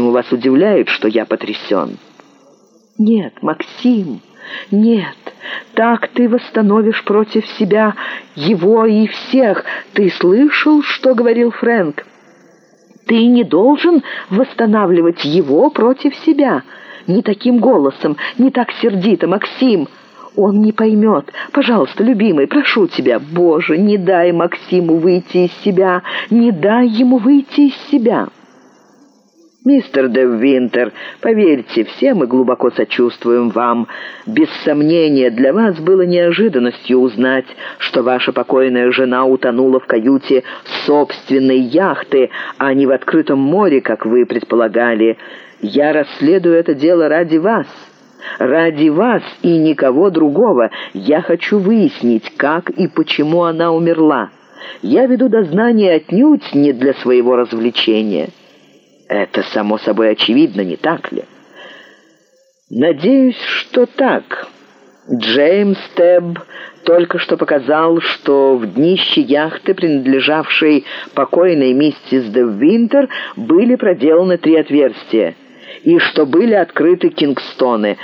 почему вас удивляет, что я потрясен?» «Нет, Максим, нет, так ты восстановишь против себя его и всех. Ты слышал, что говорил Фрэнк? Ты не должен восстанавливать его против себя. Не таким голосом, не так сердито, Максим». Он не поймет. Пожалуйста, любимый, прошу тебя, Боже, не дай Максиму выйти из себя, не дай ему выйти из себя». «Мистер де Винтер, поверьте, все мы глубоко сочувствуем вам. Без сомнения, для вас было неожиданностью узнать, что ваша покойная жена утонула в каюте собственной яхты, а не в открытом море, как вы предполагали. Я расследую это дело ради вас». Ради вас и никого другого я хочу выяснить, как и почему она умерла. Я веду дознание отнюдь не для своего развлечения. Это, само собой, очевидно, не так ли? Надеюсь, что так. Джеймс Тебб только что показал, что в днище яхты, принадлежавшей покойной миссис де Винтер, были проделаны три отверстия — и что были открыты Кингстоны.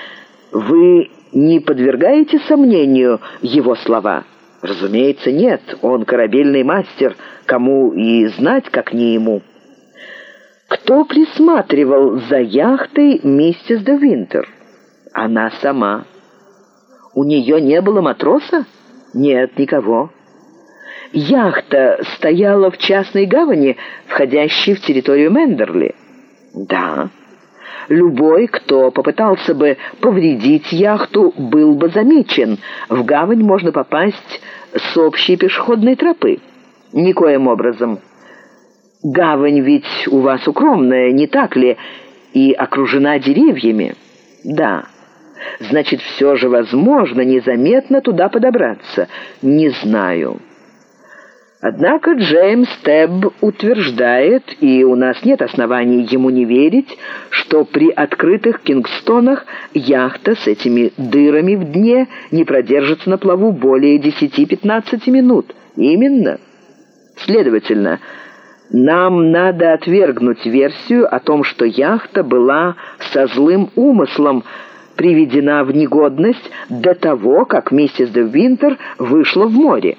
Вы не подвергаете сомнению его слова? Разумеется, нет. Он корабельный мастер, кому и знать, как не ему. Кто присматривал за яхтой миссис де Винтер? Она сама. У нее не было матроса? Нет, никого. Яхта стояла в частной гавани, входящей в территорию Мендерли? Да. Любой, кто попытался бы повредить яхту, был бы замечен. В гавань можно попасть с общей пешеходной тропы. Никоим образом. Гавань ведь у вас укромная, не так ли, и окружена деревьями? Да. Значит, все же возможно незаметно туда подобраться. Не знаю. Однако Джеймс Тебб утверждает, и у нас нет оснований ему не верить, что при открытых Кингстонах яхта с этими дырами в дне не продержится на плаву более 10-15 минут. Именно. Следовательно, нам надо отвергнуть версию о том, что яхта была со злым умыслом приведена в негодность до того, как миссис де Винтер вышла в море.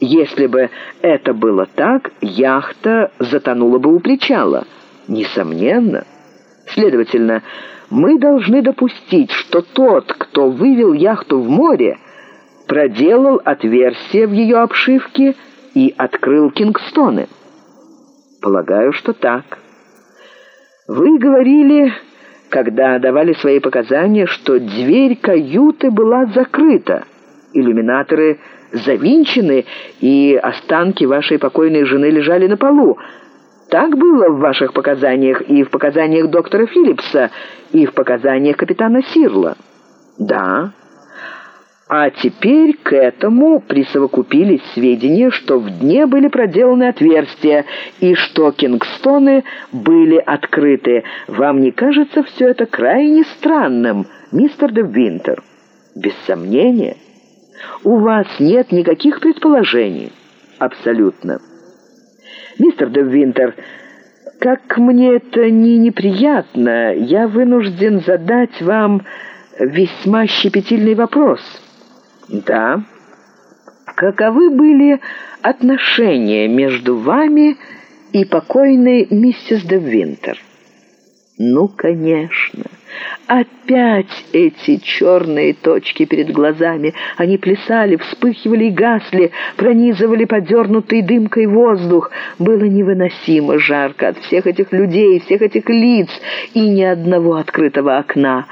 Если бы это было так, яхта затонула бы у причала. Несомненно. Следовательно, мы должны допустить, что тот, кто вывел яхту в море, проделал отверстие в ее обшивке и открыл Кингстоны. Полагаю, что так. Вы говорили, когда давали свои показания, что дверь каюты была закрыта. Иллюминаторы завинчены, и останки вашей покойной жены лежали на полу. Так было в ваших показаниях и в показаниях доктора Филлипса, и в показаниях капитана Сирла? Да. А теперь к этому присовокупились сведения, что в дне были проделаны отверстия и что кингстоны были открыты. Вам не кажется все это крайне странным, мистер де Винтер? Без сомнения. У вас нет никаких предположений? Абсолютно. Мистер де Винтер, как мне это не неприятно, я вынужден задать вам весьма щепетильный вопрос. Да. Каковы были отношения между вами и покойной миссис де Винтер? Ну, конечно. Опять эти черные точки перед глазами. Они плясали, вспыхивали и гасли, пронизывали подернутый дымкой воздух. Было невыносимо жарко от всех этих людей, всех этих лиц и ни одного открытого окна.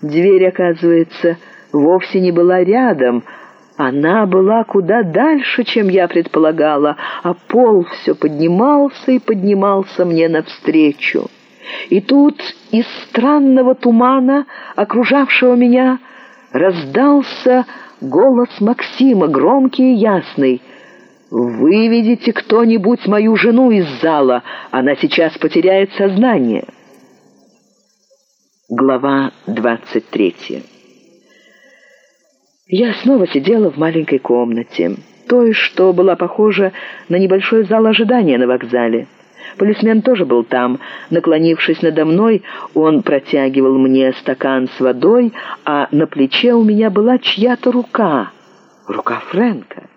Дверь, оказывается, вовсе не была рядом, она была куда дальше, чем я предполагала, а пол все поднимался и поднимался мне навстречу. И тут из странного тумана, окружавшего меня, раздался голос Максима, громкий и ясный. «Выведите кто-нибудь мою жену из зала, она сейчас потеряет сознание». Глава двадцать третья. Я снова сидела в маленькой комнате, той, что была похожа на небольшой зал ожидания на вокзале. Полисмен тоже был там. Наклонившись надо мной, он протягивал мне стакан с водой, а на плече у меня была чья-то рука. Рука Фрэнка.